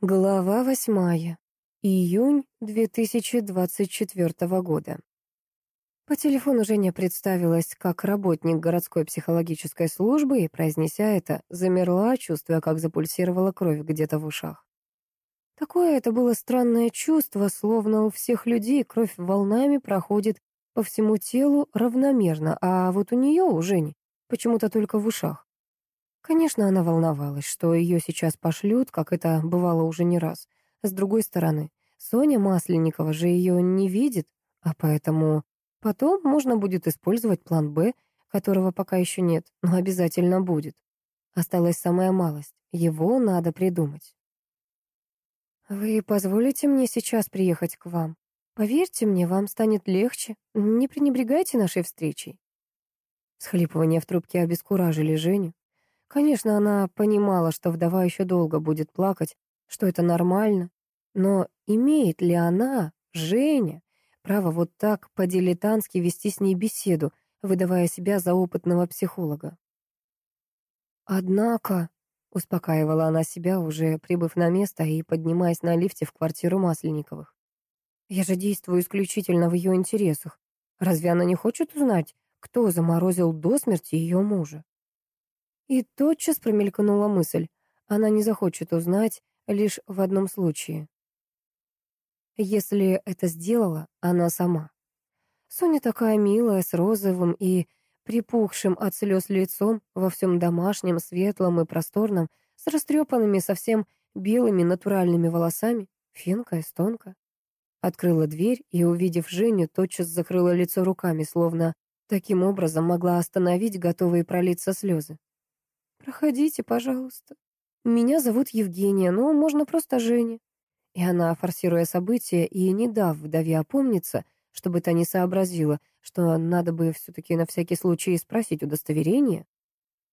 Глава восьмая. Июнь 2024 года. По телефону Женя представилась как работник городской психологической службы и, произнеся это, замерла, чувствуя, как запульсировала кровь где-то в ушах. Такое это было странное чувство, словно у всех людей кровь волнами проходит по всему телу равномерно, а вот у нее, у Жени, почему-то только в ушах. Конечно, она волновалась, что ее сейчас пошлют, как это бывало уже не раз. С другой стороны, Соня Масленникова же ее не видит, а поэтому потом можно будет использовать план «Б», которого пока еще нет, но обязательно будет. Осталась самая малость. Его надо придумать. «Вы позволите мне сейчас приехать к вам? Поверьте мне, вам станет легче. Не пренебрегайте нашей встречей». Схлипывания в трубке обескуражили Женю. Конечно, она понимала, что вдова еще долго будет плакать, что это нормально. Но имеет ли она, Женя, право вот так по-дилетантски вести с ней беседу, выдавая себя за опытного психолога? «Однако», — успокаивала она себя, уже прибыв на место и поднимаясь на лифте в квартиру Масленниковых. «Я же действую исключительно в ее интересах. Разве она не хочет узнать, кто заморозил до смерти ее мужа?» И тотчас промелькнула мысль. Она не захочет узнать лишь в одном случае. Если это сделала она сама. Соня такая милая, с розовым и припухшим от слез лицом, во всем домашнем, светлом и просторном, с растрепанными совсем белыми натуральными волосами, финка, эстонка. Открыла дверь и, увидев Женю, тотчас закрыла лицо руками, словно таким образом могла остановить готовые пролиться слезы. «Проходите, пожалуйста. Меня зовут Евгения, но можно просто Женя». И она, форсируя события и не дав вдове опомниться, чтобы та не сообразила, что надо бы все-таки на всякий случай спросить удостоверение.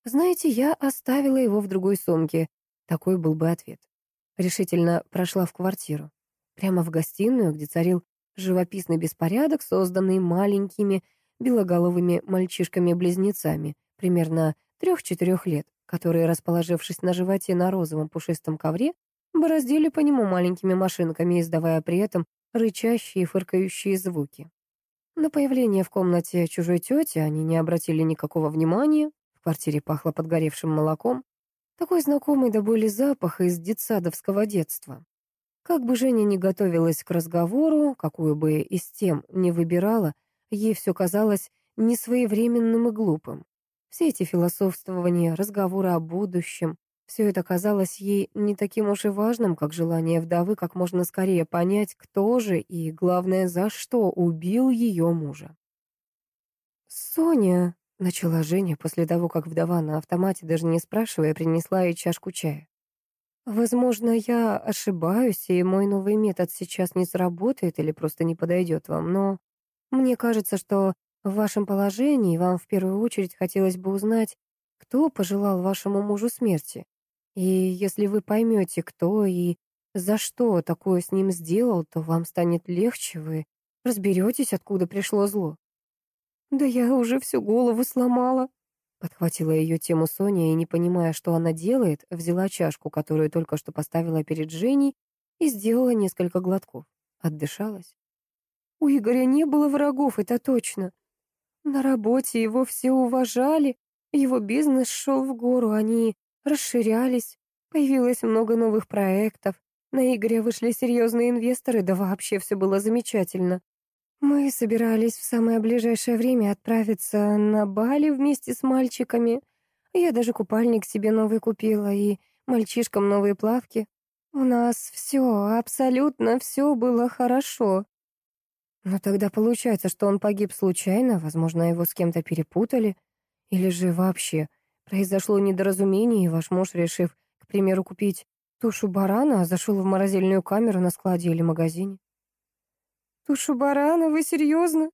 «Знаете, я оставила его в другой сумке». Такой был бы ответ. Решительно прошла в квартиру. Прямо в гостиную, где царил живописный беспорядок, созданный маленькими белоголовыми мальчишками-близнецами, примерно трех-четырех лет которые, расположившись на животе на розовом пушистом ковре, бороздили по нему маленькими машинками, издавая при этом рычащие и фыркающие звуки. На появление в комнате чужой тети они не обратили никакого внимания, в квартире пахло подгоревшим молоком, такой знакомый до боли запах из детсадовского детства. Как бы Женя ни готовилась к разговору, какую бы из тем не выбирала, ей все казалось несвоевременным и глупым. Все эти философствования, разговоры о будущем, все это казалось ей не таким уж и важным, как желание вдовы как можно скорее понять, кто же и, главное, за что убил ее мужа. «Соня», — начала Женя после того, как вдова на автомате, даже не спрашивая, принесла ей чашку чая. «Возможно, я ошибаюсь, и мой новый метод сейчас не сработает или просто не подойдет вам, но мне кажется, что в вашем положении вам в первую очередь хотелось бы узнать, кто пожелал вашему мужу смерти. И если вы поймете, кто и за что такое с ним сделал, то вам станет легче, вы разберетесь, откуда пришло зло. «Да я уже всю голову сломала», — подхватила ее тему Соня и, не понимая, что она делает, взяла чашку, которую только что поставила перед Женей, и сделала несколько глотков. Отдышалась. «У Игоря не было врагов, это точно. На работе его все уважали, его бизнес шел в гору, они расширялись, появилось много новых проектов, на Игоря вышли серьезные инвесторы, да вообще все было замечательно. Мы собирались в самое ближайшее время отправиться на Бали вместе с мальчиками. Я даже купальник себе новый купила и мальчишкам новые плавки. У нас все, абсолютно все было хорошо. Но тогда получается, что он погиб случайно, возможно, его с кем-то перепутали, или же вообще произошло недоразумение, и ваш муж, решив, к примеру, купить тушу барана, зашел в морозильную камеру на складе или магазине. «Тушу барана? Вы серьезно?»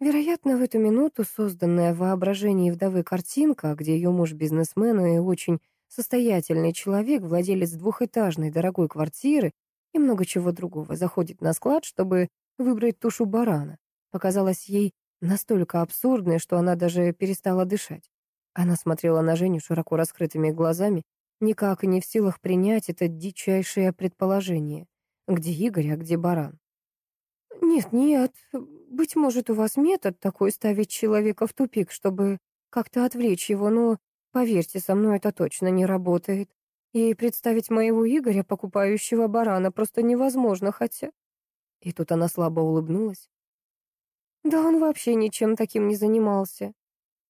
Вероятно, в эту минуту созданная в воображении вдовы картинка, где ее муж бизнесмен и очень состоятельный человек, владелец двухэтажной дорогой квартиры и много чего другого, заходит на склад, чтобы выбрать тушу барана, показалось ей настолько абсурдной, что она даже перестала дышать. Она смотрела на Женю широко раскрытыми глазами, никак не в силах принять это дичайшее предположение. Где Игорь, а где баран? «Нет, нет, быть может, у вас метод такой ставить человека в тупик, чтобы как-то отвлечь его, но, поверьте, со мной это точно не работает. И представить моего Игоря, покупающего барана, просто невозможно, хотя...» И тут она слабо улыбнулась. «Да он вообще ничем таким не занимался.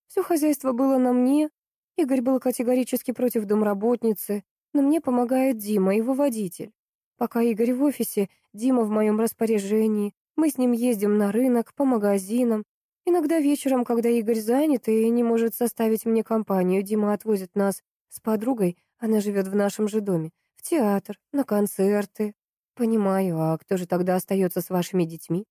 Все хозяйство было на мне. Игорь был категорически против домработницы, но мне помогает Дима, его водитель. Пока Игорь в офисе, Дима в моем распоряжении. Мы с ним ездим на рынок, по магазинам. Иногда вечером, когда Игорь занят и не может составить мне компанию, Дима отвозит нас с подругой, она живет в нашем же доме, в театр, на концерты. Понимаю, а кто же тогда остается с вашими детьми?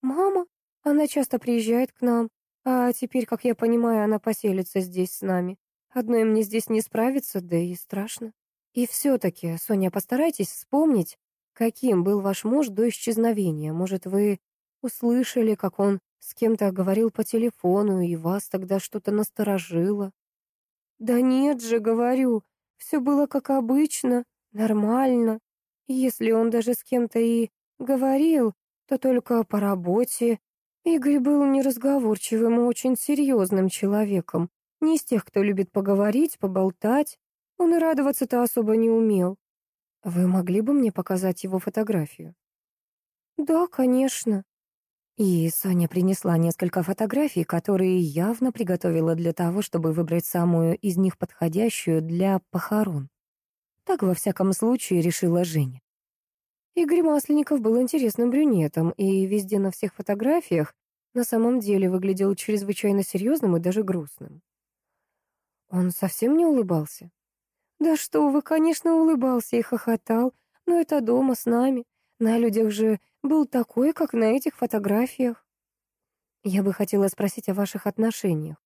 Мама. Она часто приезжает к нам, а теперь, как я понимаю, она поселится здесь с нами. Одной мне здесь не справиться, да и страшно. И все-таки, Соня, постарайтесь вспомнить, каким был ваш муж до исчезновения. Может, вы услышали, как он с кем-то говорил по телефону, и вас тогда что-то насторожило? Да нет же, говорю, все было как обычно, нормально. Если он даже с кем-то и говорил, то только по работе. Игорь был неразговорчивым и очень серьезным человеком, не из тех, кто любит поговорить, поболтать. Он и радоваться-то особо не умел. Вы могли бы мне показать его фотографию? Да, конечно. И Соня принесла несколько фотографий, которые явно приготовила для того, чтобы выбрать самую из них подходящую для похорон. Так, во всяком случае, решила Женя. Игорь Масленников был интересным брюнетом, и везде на всех фотографиях на самом деле выглядел чрезвычайно серьезным и даже грустным. Он совсем не улыбался. Да что вы, конечно, улыбался и хохотал, но это дома с нами. На людях же был такой, как на этих фотографиях. Я бы хотела спросить о ваших отношениях.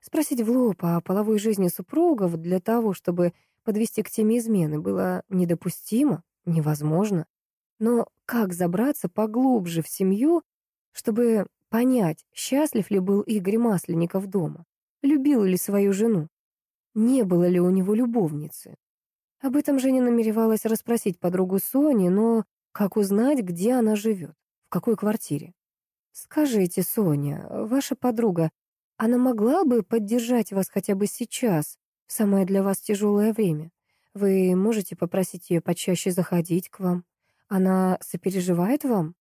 Спросить в лоб о половой жизни супругов для того, чтобы подвести к теме измены, было недопустимо, невозможно. Но как забраться поглубже в семью, чтобы понять, счастлив ли был Игорь Масленников дома, любил ли свою жену? не было ли у него любовницы. Об этом Женя намеревалась расспросить подругу Сони, но как узнать, где она живет, в какой квартире? «Скажите, Соня, ваша подруга, она могла бы поддержать вас хотя бы сейчас, самое для вас тяжелое время? Вы можете попросить ее почаще заходить к вам? Она сопереживает вам?»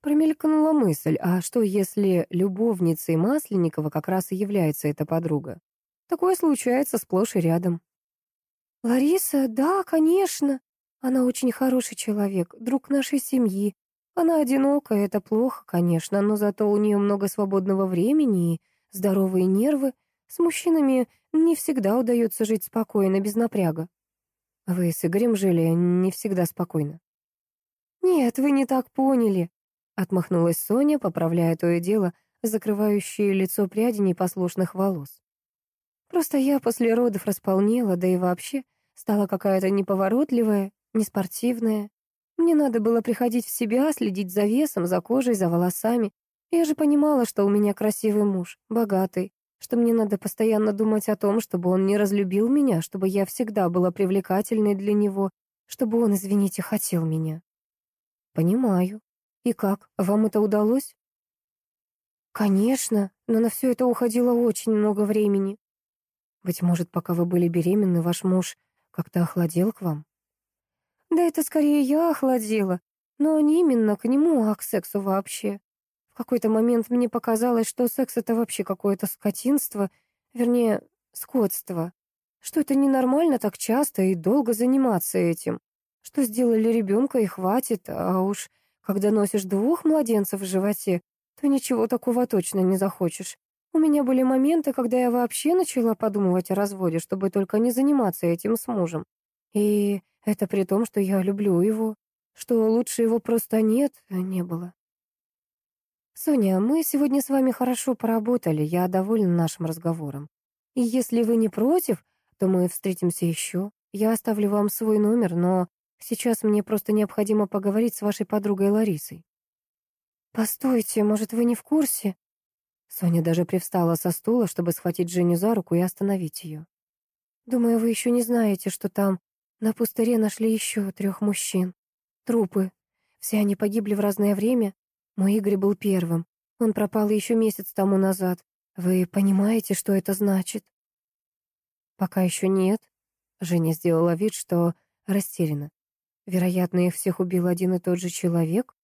Промелькнула мысль, а что если любовницей Масленникова как раз и является эта подруга? Такое случается сплошь и рядом. Лариса, да, конечно. Она очень хороший человек, друг нашей семьи. Она одинокая, это плохо, конечно, но зато у нее много свободного времени и здоровые нервы. С мужчинами не всегда удается жить спокойно, без напряга. Вы с Игорем жили не всегда спокойно. Нет, вы не так поняли. Отмахнулась Соня, поправляя то и дело, закрывающее лицо пряди непослушных волос. Просто я после родов располнела, да и вообще стала какая-то неповоротливая, неспортивная. Мне надо было приходить в себя, следить за весом, за кожей, за волосами. Я же понимала, что у меня красивый муж, богатый, что мне надо постоянно думать о том, чтобы он не разлюбил меня, чтобы я всегда была привлекательной для него, чтобы он, извините, хотел меня. Понимаю. И как, вам это удалось? Конечно, но на все это уходило очень много времени. Быть может, пока вы были беременны, ваш муж как-то охладел к вам? Да это скорее я охладела, но не именно к нему, а к сексу вообще. Какой-то момент мне показалось, что секс — это вообще какое-то скотинство, вернее, скотство. Что это ненормально так часто и долго заниматься этим. Что сделали ребенка и хватит, а уж когда носишь двух младенцев в животе, то ничего такого точно не захочешь. У меня были моменты, когда я вообще начала подумывать о разводе, чтобы только не заниматься этим с мужем. И это при том, что я люблю его, что лучше его просто нет, не было. Соня, мы сегодня с вами хорошо поработали, я довольна нашим разговором. И если вы не против, то мы встретимся еще. Я оставлю вам свой номер, но сейчас мне просто необходимо поговорить с вашей подругой Ларисой. Постойте, может, вы не в курсе? Соня даже привстала со стула, чтобы схватить Женю за руку и остановить ее. Думаю, вы еще не знаете, что там на пустыре нашли еще трех мужчин. Трупы. Все они погибли в разное время. Мой Игорь был первым. Он пропал еще месяц тому назад. Вы понимаете, что это значит? Пока еще нет. Женя сделала вид, что растеряна. Вероятно, их всех убил один и тот же человек.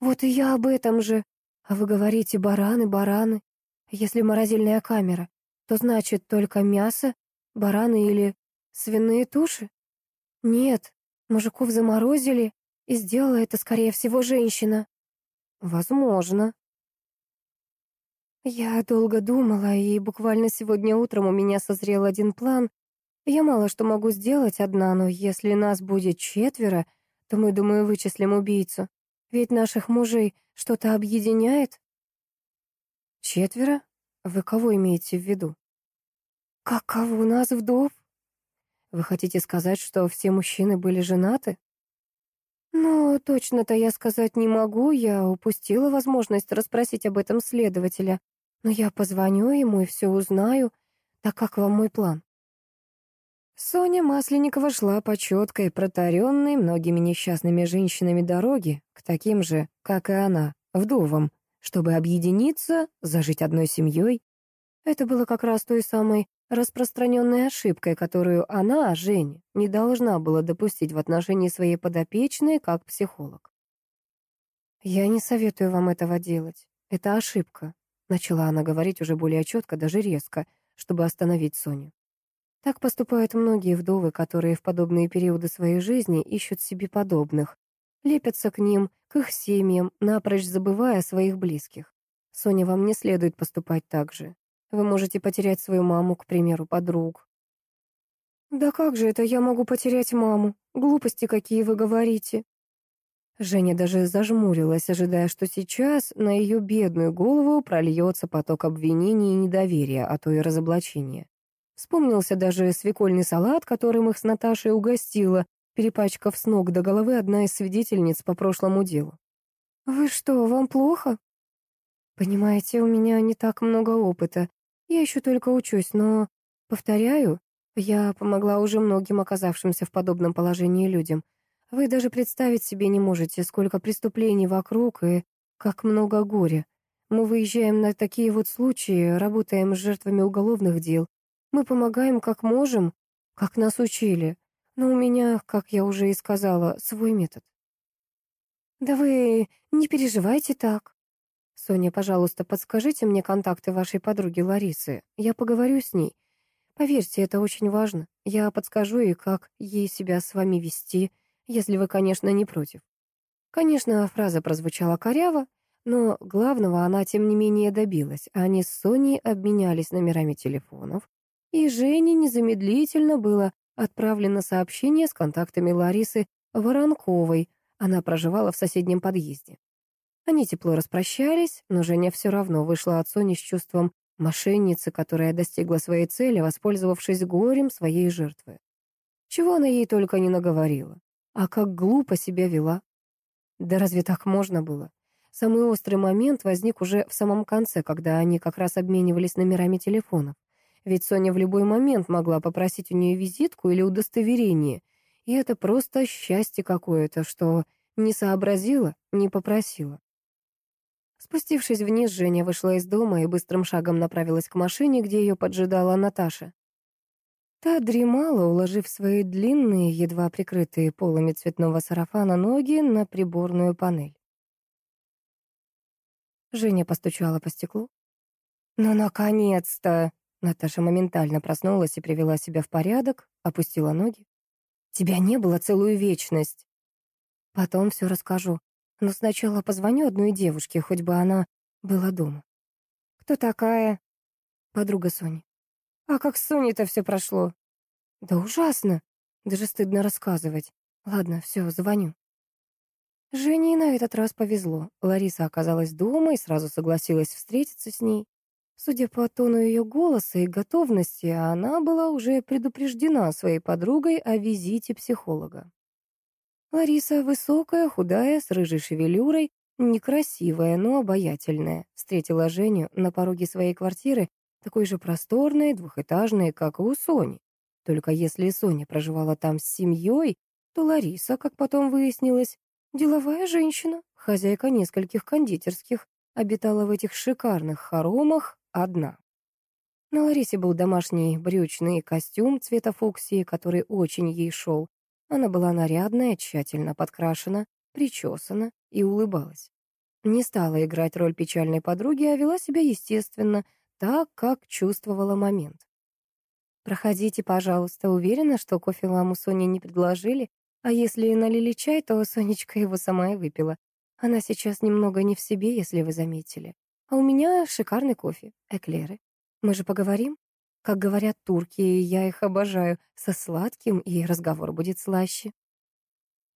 Вот и я об этом же. А вы говорите, бараны, бараны. Если морозильная камера, то значит только мясо, бараны или свиные туши? Нет, мужиков заморозили, и сделала это, скорее всего, женщина. Возможно. Я долго думала, и буквально сегодня утром у меня созрел один план. Я мало что могу сделать одна, но если нас будет четверо, то мы, думаю, вычислим убийцу. Ведь наших мужей что-то объединяет. Четверо? Вы кого имеете в виду? Как кого? У Нас вдов? Вы хотите сказать, что все мужчины были женаты? Ну, точно-то я сказать не могу, я упустила возможность расспросить об этом следователя. Но я позвоню ему и все узнаю. Так как вам мой план? Соня Масленникова шла по четкой, протаренной многими несчастными женщинами дороге, к таким же, как и она, вдовам, чтобы объединиться, зажить одной семьей. Это было как раз той самой распространенной ошибкой, которую она, Женя, не должна была допустить в отношении своей подопечной как психолог. «Я не советую вам этого делать. Это ошибка», — начала она говорить уже более четко, даже резко, чтобы остановить Соню. Так поступают многие вдовы, которые в подобные периоды своей жизни ищут себе подобных, лепятся к ним, к их семьям, напрочь забывая о своих близких. Соня, вам не следует поступать так же. Вы можете потерять свою маму, к примеру, подруг. «Да как же это я могу потерять маму? Глупости какие вы говорите!» Женя даже зажмурилась, ожидая, что сейчас на ее бедную голову прольется поток обвинений и недоверия, а то и разоблачения. Вспомнился даже свекольный салат, которым их с Наташей угостила, перепачкав с ног до головы одна из свидетельниц по прошлому делу. «Вы что, вам плохо?» «Понимаете, у меня не так много опыта. Я еще только учусь, но, повторяю, я помогла уже многим оказавшимся в подобном положении людям. Вы даже представить себе не можете, сколько преступлений вокруг и как много горя. Мы выезжаем на такие вот случаи, работаем с жертвами уголовных дел. Мы помогаем как можем, как нас учили. Но у меня, как я уже и сказала, свой метод. Да вы не переживайте так. Соня, пожалуйста, подскажите мне контакты вашей подруги Ларисы. Я поговорю с ней. Поверьте, это очень важно. Я подскажу ей, как ей себя с вами вести, если вы, конечно, не против. Конечно, фраза прозвучала коряво, но главного она, тем не менее, добилась. Они с Соней обменялись номерами телефонов, и Жене незамедлительно было отправлено сообщение с контактами Ларисы Воронковой. Она проживала в соседнем подъезде. Они тепло распрощались, но Женя все равно вышла от Сони с чувством мошенницы, которая достигла своей цели, воспользовавшись горем своей жертвы. Чего она ей только не наговорила. А как глупо себя вела. Да разве так можно было? Самый острый момент возник уже в самом конце, когда они как раз обменивались номерами телефонов. Ведь Соня в любой момент могла попросить у нее визитку или удостоверение. И это просто счастье какое-то, что не сообразила, не попросила. Спустившись вниз, Женя вышла из дома и быстрым шагом направилась к машине, где ее поджидала Наташа. Та дремала, уложив свои длинные, едва прикрытые полами цветного сарафана ноги на приборную панель. Женя постучала по стеклу. «Ну, наконец-то!» Наташа моментально проснулась и привела себя в порядок, опустила ноги. «Тебя не было целую вечность!» «Потом все расскажу. Но сначала позвоню одной девушке, хоть бы она была дома». «Кто такая?» «Подруга Сони». «А как с Соней-то все прошло?» «Да ужасно. Даже стыдно рассказывать. Ладно, все, звоню». Жене и на этот раз повезло. Лариса оказалась дома и сразу согласилась встретиться с ней. Судя по тону ее голоса и готовности, она была уже предупреждена своей подругой о визите психолога. Лариса высокая, худая, с рыжей шевелюрой, некрасивая, но обаятельная, встретила Женю на пороге своей квартиры, такой же просторной, двухэтажной, как и у Сони. Только если Соня проживала там с семьей, то Лариса, как потом выяснилось, деловая женщина, хозяйка нескольких кондитерских, обитала в этих шикарных хоромах одна. На Ларисе был домашний брючный костюм цвета фуксии, который очень ей шел. Она была нарядная, тщательно подкрашена, причесана и улыбалась. Не стала играть роль печальной подруги, а вела себя естественно, так, как чувствовала момент. «Проходите, пожалуйста. Уверена, что кофе вам у Сони не предложили, а если налили чай, то Сонечка его сама и выпила. Она сейчас немного не в себе, если вы заметили. А у меня шикарный кофе, эклеры. Мы же поговорим? Как говорят турки, я их обожаю, со сладким, и разговор будет слаще».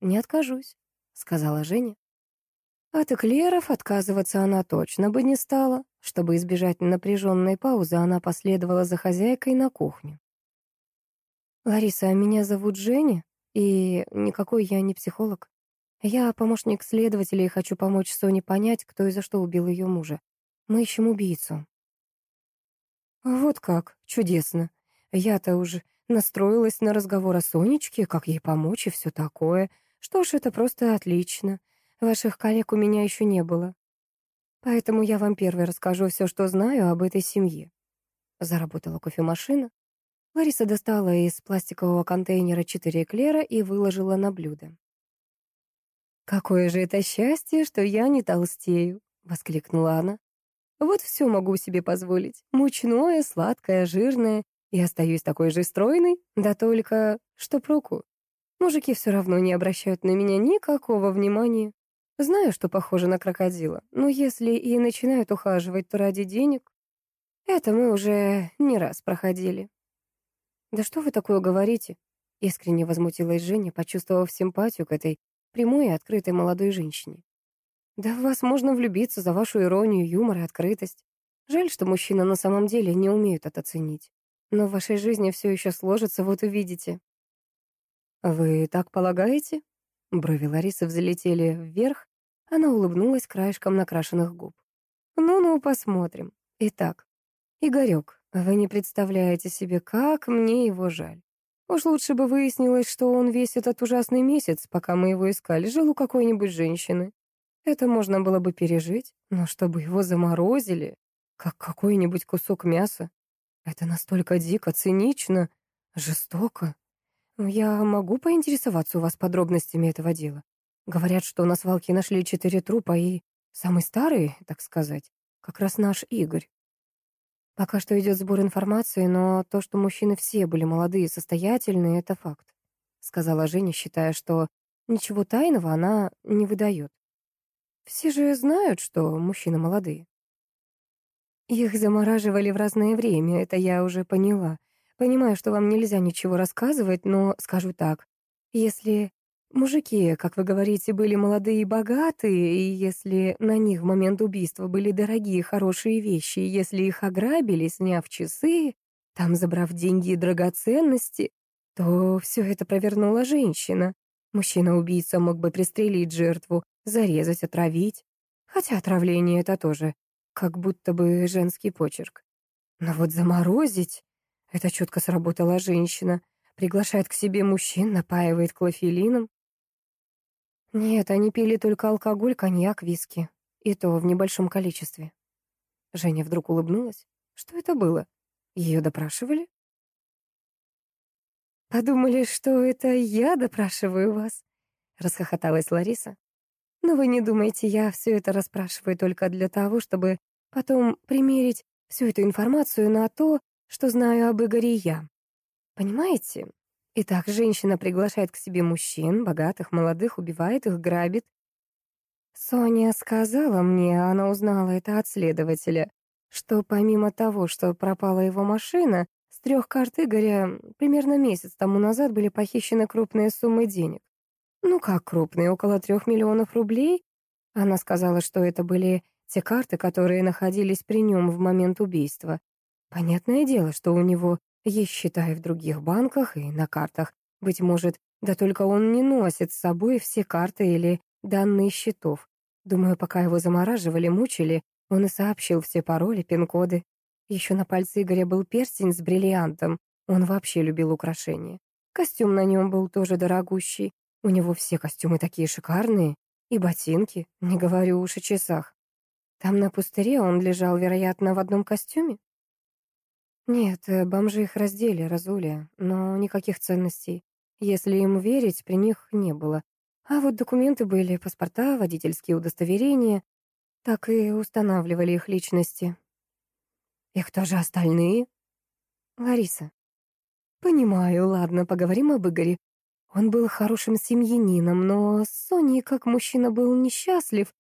«Не откажусь», — сказала Женя. От эклеров отказываться она точно бы не стала. Чтобы избежать напряженной паузы, она последовала за хозяйкой на кухню. «Лариса, меня зовут Женя, и никакой я не психолог. Я помощник следователя и хочу помочь Соне понять, кто и за что убил ее мужа. Мы ищем убийцу». «Вот как, чудесно. Я-то уже настроилась на разговор о Сонечке, как ей помочь и все такое. Что ж, это просто отлично. Ваших коллег у меня еще не было. Поэтому я вам первой расскажу все, что знаю об этой семье. Заработала кофемашина. Лариса достала из пластикового контейнера четыре эклера и выложила на блюдо. «Какое же это счастье, что я не толстею!» — воскликнула она. «Вот все могу себе позволить. Мучное, сладкое, жирное. И остаюсь такой же стройной, да только что проку. Мужики все равно не обращают на меня никакого внимания. Знаю, что похоже на крокодила, но если и начинают ухаживать, то ради денег. Это мы уже не раз проходили. «Да что вы такое говорите?» Искренне возмутилась Женя, почувствовав симпатию к этой прямой и открытой молодой женщине. «Да в вас можно влюбиться за вашу иронию, юмор и открытость. Жаль, что мужчины на самом деле не умеют это ценить. Но в вашей жизни все еще сложится, вот увидите». «Вы так полагаете?» Брови Ларисы взлетели вверх, она улыбнулась краешком накрашенных губ. «Ну-ну, посмотрим. Итак, Игорек, вы не представляете себе, как мне его жаль. Уж лучше бы выяснилось, что он весь этот ужасный месяц, пока мы его искали, жил у какой-нибудь женщины. Это можно было бы пережить, но чтобы его заморозили, как какой-нибудь кусок мяса, это настолько дико, цинично, жестоко. Я могу поинтересоваться у вас подробностями этого дела? Говорят, что на свалке нашли четыре трупа, и самый старый, так сказать, как раз наш Игорь. Пока что идет сбор информации, но то, что мужчины все были молодые и состоятельные, это факт, сказала Женя, считая, что ничего тайного она не выдает. Все же знают, что мужчины молодые. Их замораживали в разное время, это я уже поняла. Понимаю, что вам нельзя ничего рассказывать, но скажу так. Если Мужики, как вы говорите, были молодые и богатые, и если на них в момент убийства были дорогие, хорошие вещи, если их ограбили, сняв часы, там забрав деньги и драгоценности, то все это провернула женщина. Мужчина-убийца мог бы пристрелить жертву, зарезать, отравить. Хотя отравление — это тоже как будто бы женский почерк. Но вот заморозить — это четко сработала женщина. Приглашает к себе мужчин, напаивает клофелином. Нет, они пили только алкоголь, коньяк, виски. И то в небольшом количестве. Женя вдруг улыбнулась. Что это было? Ее допрашивали? «Подумали, что это я допрашиваю вас?» — расхохоталась Лариса. «Но вы не думайте, я все это расспрашиваю только для того, чтобы потом примерить всю эту информацию на то, что знаю об Игоре я. Понимаете, Итак, женщина приглашает к себе мужчин, богатых, молодых, убивает их, грабит. Соня сказала мне, она узнала это от следователя, что помимо того, что пропала его машина, с трех карт Игоря примерно месяц тому назад были похищены крупные суммы денег. Ну как крупные, около трех миллионов рублей? Она сказала, что это были те карты, которые находились при нем в момент убийства. Понятное дело, что у него есть счета и в других банках, и на картах. Быть может, да только он не носит с собой все карты или данные счетов. Думаю, пока его замораживали, мучили, он и сообщил все пароли, пин-коды. Еще на пальце Игоря был перстень с бриллиантом. Он вообще любил украшения. Костюм на нем был тоже дорогущий. У него все костюмы такие шикарные. И ботинки, не говорю уж о часах. Там на пустыре он лежал, вероятно, в одном костюме? Нет, э, бомжи их раздели, разули, но никаких ценностей. Если им верить, при них не было. А вот документы были, паспорта, водительские удостоверения. Так и устанавливали их личности. И кто же остальные? Лариса. Понимаю, ладно, поговорим об Игоре. Он был хорошим семьянином, но с Соней как мужчина был несчастлив.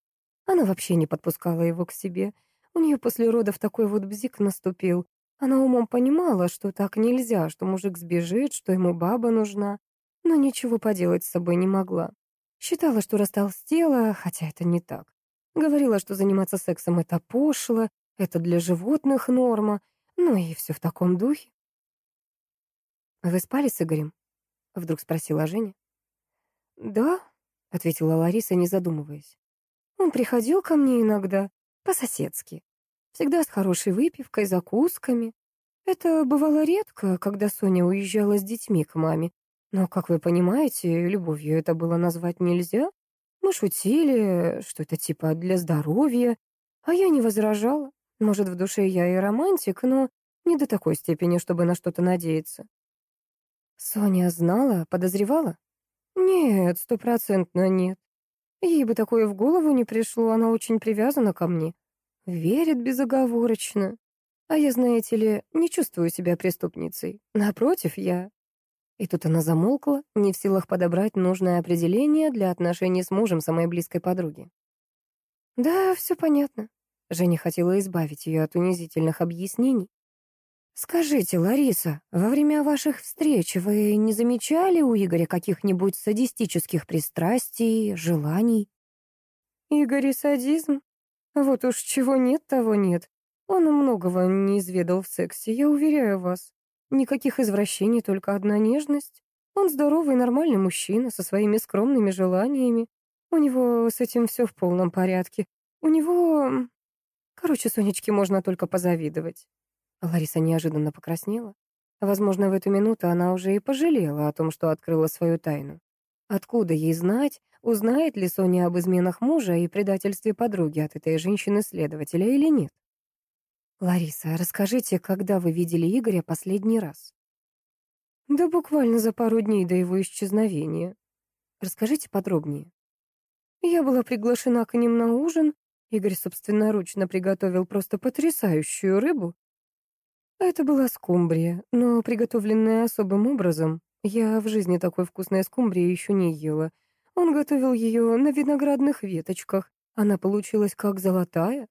Она вообще не подпускала его к себе. У нее после родов такой вот бзик наступил. Она умом понимала, что так нельзя, что мужик сбежит, что ему баба нужна, но ничего поделать с собой не могла. Считала, что растолстела, хотя это не так. Говорила, что заниматься сексом — это пошло, это для животных норма, ну и все в таком духе. «Вы спали с Игорем?» — вдруг спросила Женя. «Да», — ответила Лариса, не задумываясь. «Он приходил ко мне иногда, по-соседски. Всегда с хорошей выпивкой, закусками. Это бывало редко, когда Соня уезжала с детьми к маме. Но, как вы понимаете, любовью это было назвать нельзя. Мы шутили, что это типа для здоровья, а я не возражала. Может, в душе я и романтик, но не до такой степени, чтобы на что-то надеяться. Соня знала, подозревала? Нет, стопроцентно нет. Ей бы такое в голову не пришло, она очень привязана ко мне. Верит безоговорочно. А я, знаете ли, не чувствую себя преступницей. Напротив, я... И тут она замолкла, не в силах подобрать нужное определение для отношений с мужем самой близкой подруги. Да, все понятно. Женя хотела избавить ее от унизительных объяснений. «Скажите, Лариса, во время ваших встреч вы не замечали у Игоря каких-нибудь садистических пристрастий, желаний?» «Игорь и садизм? Вот уж чего нет, того нет. Он многого не изведал в сексе, я уверяю вас. Никаких извращений, только одна нежность. Он здоровый, нормальный мужчина, со своими скромными желаниями. У него с этим все в полном порядке. У него... Короче, Сонечке можно только позавидовать. Лариса неожиданно покраснела. Возможно, в эту минуту она уже и пожалела о том, что открыла свою тайну. Откуда ей знать, Узнает ли Соня об изменах мужа и предательстве подруги от этой женщины-следователя или нет? «Лариса, расскажите, когда вы видели Игоря последний раз?» «Да буквально за пару дней до его исчезновения. Расскажите подробнее». Я была приглашена к ним на ужин. Игорь собственноручно приготовил просто потрясающую рыбу. Это была скумбрия, но приготовленная особым образом. Я в жизни такой вкусной скумбрии еще не ела — он готовил ее на виноградных веточках. Она получилась как золотая.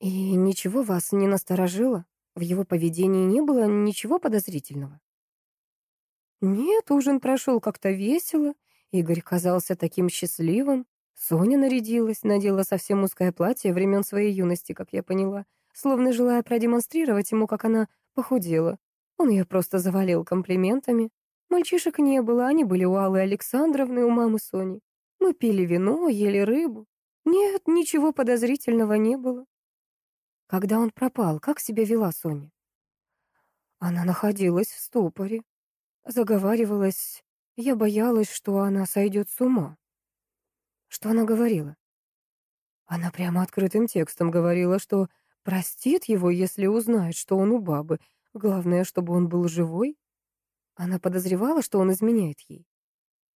И ничего вас не насторожило? В его поведении не было ничего подозрительного? Нет, ужин прошел как-то весело. Игорь казался таким счастливым. Соня нарядилась, надела совсем узкое платье времен своей юности, как я поняла, словно желая продемонстрировать ему, как она похудела. Он ее просто завалил комплиментами. Мальчишек не было, они были у Аллы Александровны, у мамы Сони. Мы пили вино, ели рыбу. Нет, ничего подозрительного не было. Когда он пропал, как себя вела Соня? Она находилась в ступоре. Заговаривалась. Я боялась, что она сойдет с ума. Что она говорила? Она прямо открытым текстом говорила, что простит его, если узнает, что он у бабы. Главное, чтобы он был живой. Она подозревала, что он изменяет ей.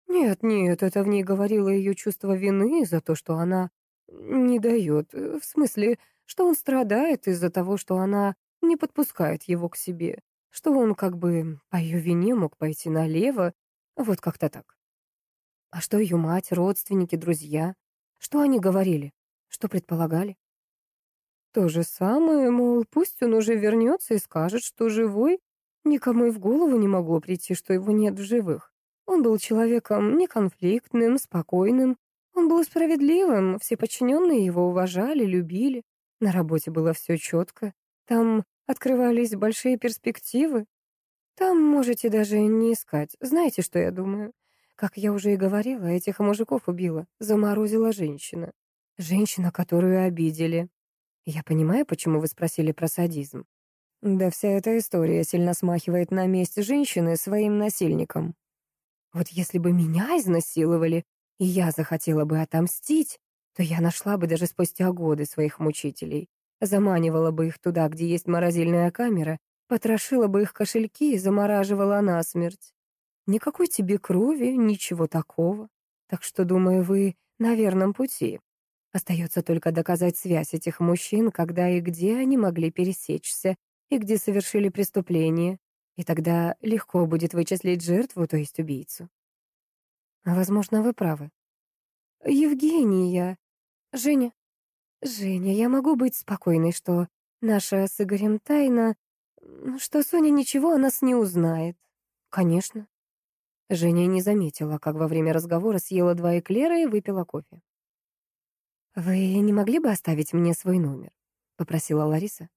Нет, нет, это в ней говорило ее чувство вины за то, что она не дает. В смысле, что он страдает из-за того, что она не подпускает его к себе, что он как бы по ее вине мог пойти налево, вот как-то так. А что ее мать, родственники, друзья? Что они говорили? Что предполагали? То же самое, мол, пусть он уже вернется и скажет, что живой, Никому и в голову не могло прийти, что его нет в живых. Он был человеком неконфликтным, спокойным. Он был справедливым, все подчиненные его уважали, любили. На работе было все четко. Там открывались большие перспективы. Там можете даже не искать. Знаете, что я думаю? Как я уже и говорила, этих мужиков убила, заморозила женщина. Женщина, которую обидели. Я понимаю, почему вы спросили про садизм. Да вся эта история сильно смахивает на месть женщины своим насильником. Вот если бы меня изнасиловали, и я захотела бы отомстить, то я нашла бы даже спустя годы своих мучителей, заманивала бы их туда, где есть морозильная камера, потрошила бы их кошельки и замораживала насмерть. Никакой тебе крови, ничего такого. Так что, думаю, вы на верном пути. Остается только доказать связь этих мужчин, когда и где они могли пересечься, и где совершили преступление, и тогда легко будет вычислить жертву, то есть убийцу. Возможно, вы правы. Евгения, Женя, Женя, я могу быть спокойной, что наша с Игорем тайна, что Соня ничего о нас не узнает. Конечно. Женя не заметила, как во время разговора съела два эклера и выпила кофе. «Вы не могли бы оставить мне свой номер?» — попросила Лариса.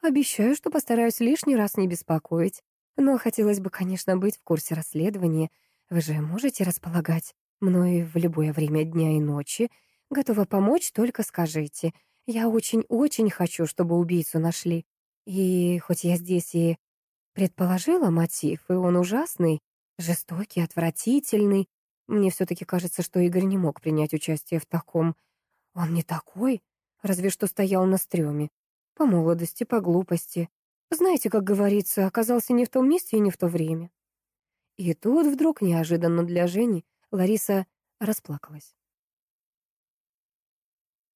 Обещаю, что постараюсь лишний раз не беспокоить. Но хотелось бы, конечно, быть в курсе расследования. Вы же можете располагать мной в любое время дня и ночи. Готова помочь, только скажите. Я очень-очень хочу, чтобы убийцу нашли. И хоть я здесь и предположила мотив, и он ужасный, жестокий, отвратительный, мне все-таки кажется, что Игорь не мог принять участие в таком. Он не такой, разве что стоял на стреме. По молодости, по глупости. Знаете, как говорится, оказался не в том месте и не в то время. И тут вдруг, неожиданно для Жени, Лариса расплакалась.